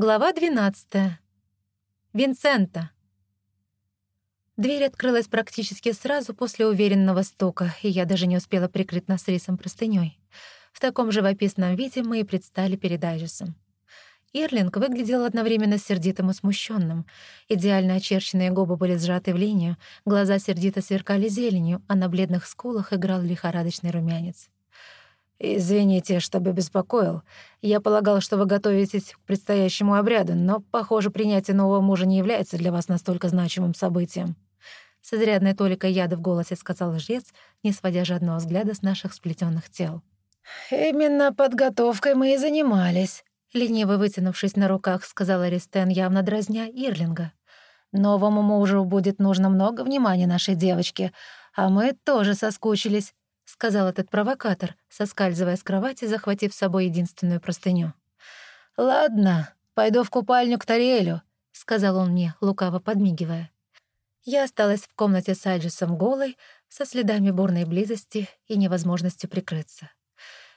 Глава 12. Винсента. Дверь открылась практически сразу после уверенного стука, и я даже не успела прикрыть нас рисом простынёй. В таком живописном виде мы и предстали перед Айжесом. Ирлинг выглядел одновременно сердитым и смущенным. Идеально очерченные губы были сжаты в линию, глаза сердито сверкали зеленью, а на бледных скулах играл лихорадочный румянец. «Извините, чтобы беспокоил. Я полагал, что вы готовитесь к предстоящему обряду, но, похоже, принятие нового мужа не является для вас настолько значимым событием». С изрядной толикой яда в голосе сказал жрец, не сводя жадного взгляда с наших сплетенных тел. «Именно подготовкой мы и занимались», — лениво вытянувшись на руках, сказала Ристен, явно дразня Ирлинга. «Новому мужу будет нужно много внимания нашей девочке, а мы тоже соскучились сказал этот провокатор, соскальзывая с кровати, захватив с собой единственную простыню. «Ладно, пойду в купальню к Тариэлю», — сказал он мне, лукаво подмигивая. Я осталась в комнате с Аджисом голой, со следами бурной близости и невозможностью прикрыться.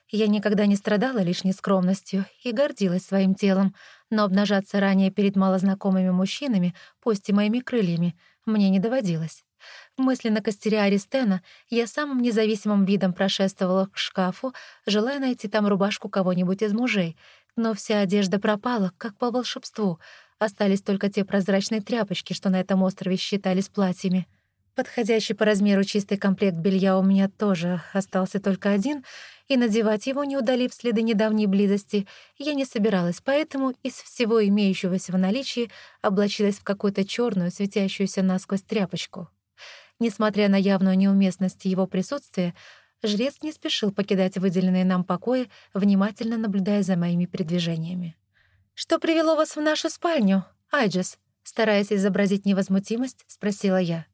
Я никогда не страдала лишней скромностью и гордилась своим телом, но обнажаться ранее перед малознакомыми мужчинами, пусть и моими крыльями, мне не доводилось. Мысленно костеря Аристена, я самым независимым видом прошествовала к шкафу, желая найти там рубашку кого-нибудь из мужей, но вся одежда пропала, как по волшебству. Остались только те прозрачные тряпочки, что на этом острове считались платьями. Подходящий по размеру чистый комплект белья у меня тоже остался только один, и надевать его, не удалив следы недавней близости, я не собиралась, поэтому из всего имеющегося в наличии облачилась в какую-то черную, светящуюся насквозь тряпочку. Несмотря на явную неуместность его присутствия, жрец не спешил покидать выделенные нам покои, внимательно наблюдая за моими передвижениями. «Что привело вас в нашу спальню, Айджес?» Стараясь изобразить невозмутимость, спросила я.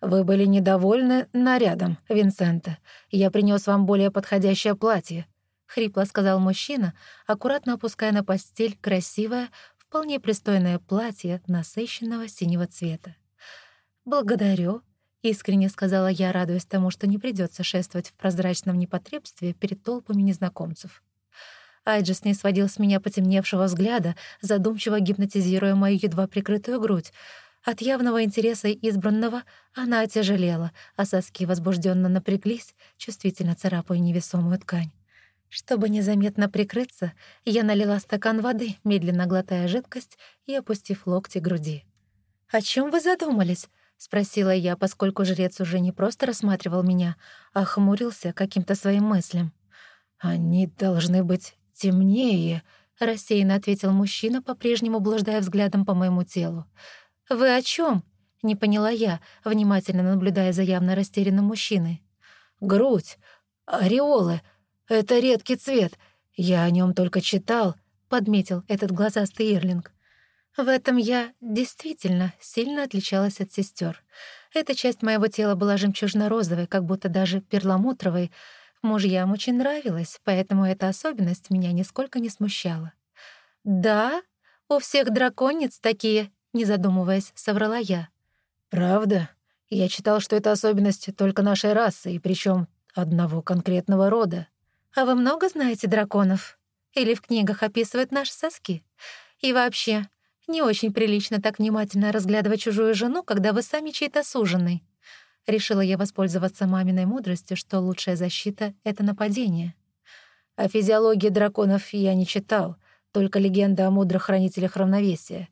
«Вы были недовольны нарядом, Винсента. Я принес вам более подходящее платье», — хрипло сказал мужчина, аккуратно опуская на постель красивое, вполне пристойное платье насыщенного синего цвета. «Благодарю», Искренне сказала я, радуясь тому, что не придется шествовать в прозрачном непотребстве перед толпами незнакомцев. Айджес не сводил с меня потемневшего взгляда, задумчиво гипнотизируя мою едва прикрытую грудь. От явного интереса избранного она отяжелела, а соски возбужденно напряглись, чувствительно царапая невесомую ткань. Чтобы незаметно прикрыться, я налила стакан воды, медленно глотая жидкость и опустив локти к груди. «О чем вы задумались?» — спросила я, поскольку жрец уже не просто рассматривал меня, а хмурился каким-то своим мыслям. «Они должны быть темнее», — рассеянно ответил мужчина, по-прежнему блуждая взглядом по моему телу. «Вы о чем? не поняла я, внимательно наблюдая за явно растерянным мужчиной. «Грудь, ореолы — это редкий цвет. Я о нем только читал», — подметил этот глазастый Ирлинг. В этом я действительно сильно отличалась от сестер. Эта часть моего тела была жемчужно-розовой, как будто даже перламутровой. Мужьям очень нравилась, поэтому эта особенность меня нисколько не смущала. «Да, у всех драконец такие», — не задумываясь, соврала я. «Правда? Я читал, что это особенность только нашей расы, и причем одного конкретного рода. А вы много знаете драконов? Или в книгах описывают наши соски? И вообще, не очень прилично так внимательно разглядывать чужую жену, когда вы сами чей-то суженый. Решила я воспользоваться маминой мудростью, что лучшая защита — это нападение. О физиологии драконов я не читал, только легенда о мудрых хранителях равновесия.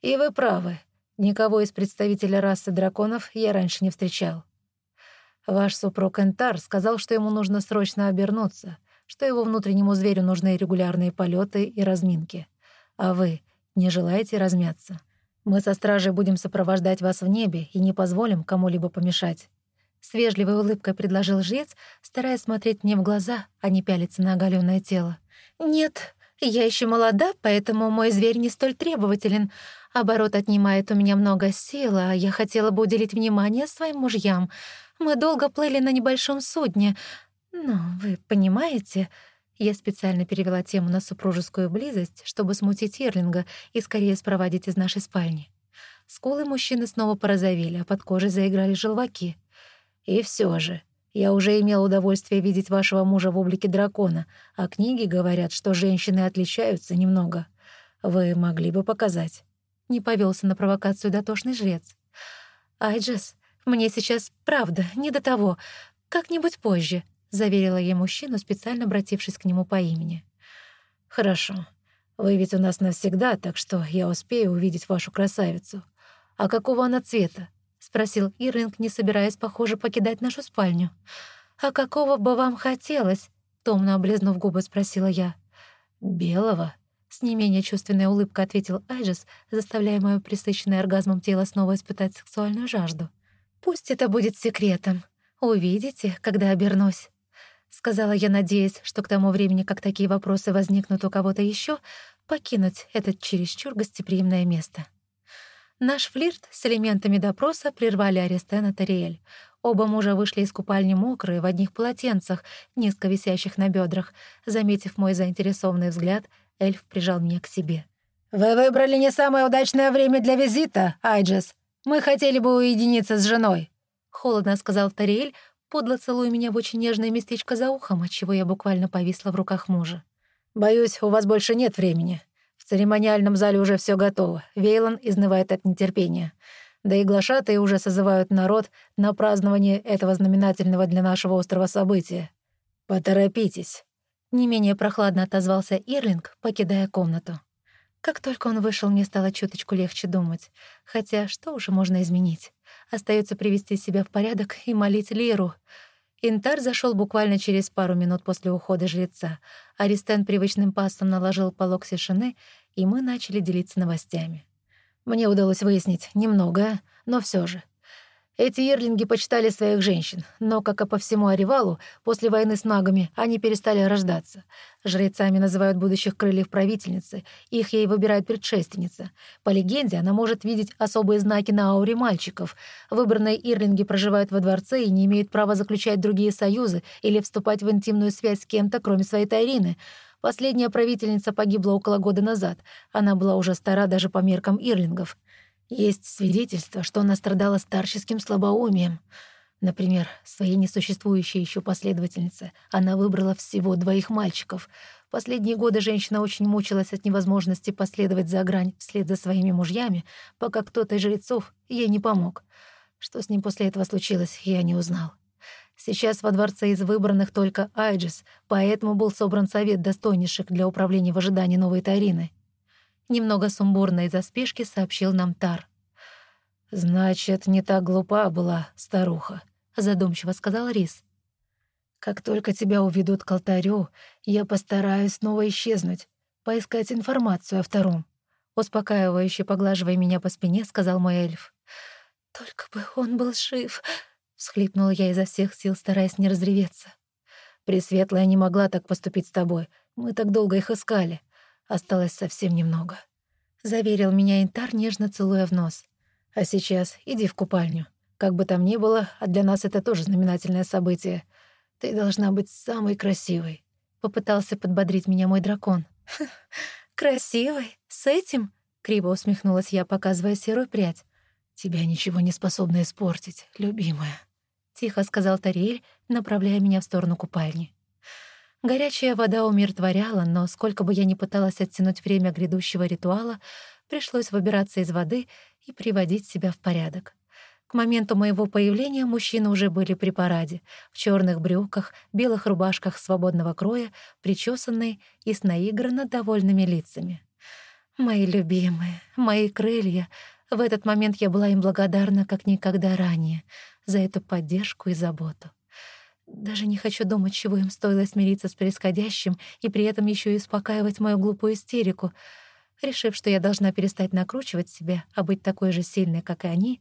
И вы правы, никого из представителей расы драконов я раньше не встречал. Ваш супруг Энтар сказал, что ему нужно срочно обернуться, что его внутреннему зверю нужны регулярные полеты и разминки. А вы не желаете размяться? Мы со стражей будем сопровождать вас в небе и не позволим кому-либо помешать». С вежливой улыбкой предложил жрец, стараясь смотреть мне в глаза, а не пялиться на оголённое тело. «Нет, я еще молода, поэтому мой зверь не столь требователен. Оборот отнимает у меня много сил, а я хотела бы уделить внимание своим мужьям. Мы долго плыли на небольшом судне. Но вы понимаете, я специально перевела тему на супружескую близость, чтобы смутить Ирлинга и скорее спроводить из нашей спальни. Скулы мужчины снова порозовели, а под кожей заиграли желваки. И все же, я уже имел удовольствие видеть вашего мужа в облике дракона, а книги говорят, что женщины отличаются немного. Вы могли бы показать». Не повелся на провокацию дотошный жрец. «Айджес, мне сейчас правда не до того. Как-нибудь позже», — заверила я мужчину, специально обратившись к нему по имени. «Хорошо. Вы ведь у нас навсегда, так что я успею увидеть вашу красавицу. А какого она цвета?» — спросил Иринг, не собираясь, похоже, покидать нашу спальню. «А какого бы вам хотелось?» — томно облизнув губы, спросила я. «Белого?» — с не менее чувственной улыбкой ответил Айжес, заставляя моё присыщенное оргазмом тело снова испытать сексуальную жажду. «Пусть это будет секретом. Увидите, когда обернусь». — сказала я, надеясь, что к тому времени, как такие вопросы возникнут у кого-то еще, покинуть это чересчур гостеприимное место. Наш флирт с элементами допроса прервали Арестен и Тариэль. Оба мужа вышли из купальни мокрые, в одних полотенцах, низко висящих на бедрах. Заметив мой заинтересованный взгляд, эльф прижал меня к себе. «Вы выбрали не самое удачное время для визита, Айджес. Мы хотели бы уединиться с женой», — холодно сказал Тариэль, подло целуя меня в очень нежное местечко за ухом, отчего я буквально повисла в руках мужа. «Боюсь, у вас больше нет времени. В церемониальном зале уже все готово. Вейлон изнывает от нетерпения. Да и глашатые уже созывают народ на празднование этого знаменательного для нашего острова события. Поторопитесь». Не менее прохладно отозвался Ирлинг, покидая комнату. Как только он вышел, мне стало чуточку легче думать. Хотя что уже можно изменить? Остается привести себя в порядок и молить Лиру. Интар зашел буквально через пару минут после ухода жреца. Аристен привычным пастом наложил полог тишины, и мы начали делиться новостями. Мне удалось выяснить немного, но все же. Эти ирлинги почитали своих женщин, но, как и по всему Оревалу, после войны с магами они перестали рождаться. Жрецами называют будущих крыльев правительницы, их ей выбирает предшественница. По легенде, она может видеть особые знаки на ауре мальчиков. Выбранные ирлинги проживают во дворце и не имеют права заключать другие союзы или вступать в интимную связь с кем-то, кроме своей Тайрины. Последняя правительница погибла около года назад. Она была уже стара даже по меркам ирлингов. Есть свидетельство, что она страдала старческим слабоумием. Например, своей несуществующей еще последовательнице она выбрала всего двоих мальчиков. Последние годы женщина очень мучилась от невозможности последовать за грань вслед за своими мужьями, пока кто-то из жрецов ей не помог. Что с ним после этого случилось, я не узнал. Сейчас во дворце из выбранных только Айджис, поэтому был собран совет достойнейших для управления в ожидании новой Тарины. Немного сумбурно из-за спешки сообщил нам Тар. «Значит, не так глупа была старуха», — задумчиво сказал Рис. «Как только тебя уведут к алтарю, я постараюсь снова исчезнуть, поискать информацию о втором», — успокаивающе поглаживая меня по спине, сказал мой эльф. «Только бы он был жив», — всхлипнула я изо всех сил, стараясь не разреветься. «Пресветлая не могла так поступить с тобой. Мы так долго их искали. Осталось совсем немного», — заверил меня Интар, нежно целуя в нос. «А сейчас иди в купальню. Как бы там ни было, а для нас это тоже знаменательное событие. Ты должна быть самой красивой», — попытался подбодрить меня мой дракон. «Красивой? С этим?» — криво усмехнулась я, показывая серую прядь. «Тебя ничего не способно испортить, любимая», — тихо сказал Тариэль, направляя меня в сторону купальни. Горячая вода умиротворяла, но сколько бы я ни пыталась оттянуть время грядущего ритуала, пришлось выбираться из воды и приводить себя в порядок. К моменту моего появления мужчины уже были при параде, в черных брюках, белых рубашках свободного кроя, причесанные и с наигранно довольными лицами. Мои любимые, мои крылья. В этот момент я была им благодарна, как никогда ранее, за эту поддержку и заботу. Даже не хочу думать, чего им стоило смириться с происходящим и при этом еще и успокаивать мою глупую истерику. Решив, что я должна перестать накручивать себя, а быть такой же сильной, как и они,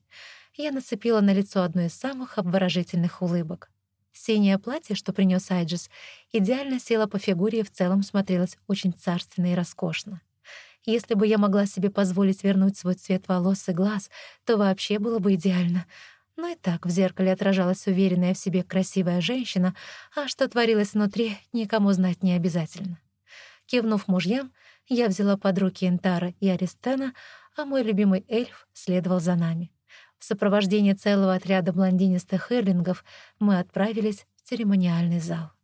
я нацепила на лицо одну из самых обворожительных улыбок. Синее платье, что принес Айджис, идеально село по фигуре и в целом смотрелось очень царственно и роскошно. Если бы я могла себе позволить вернуть свой цвет волос и глаз, то вообще было бы идеально — но и так в зеркале отражалась уверенная в себе красивая женщина, а что творилось внутри, никому знать не обязательно. Кивнув мужьям, я взяла под руки Энтара и Аристена, а мой любимый эльф следовал за нами. В сопровождении целого отряда блондинистых эрлингов мы отправились в церемониальный зал.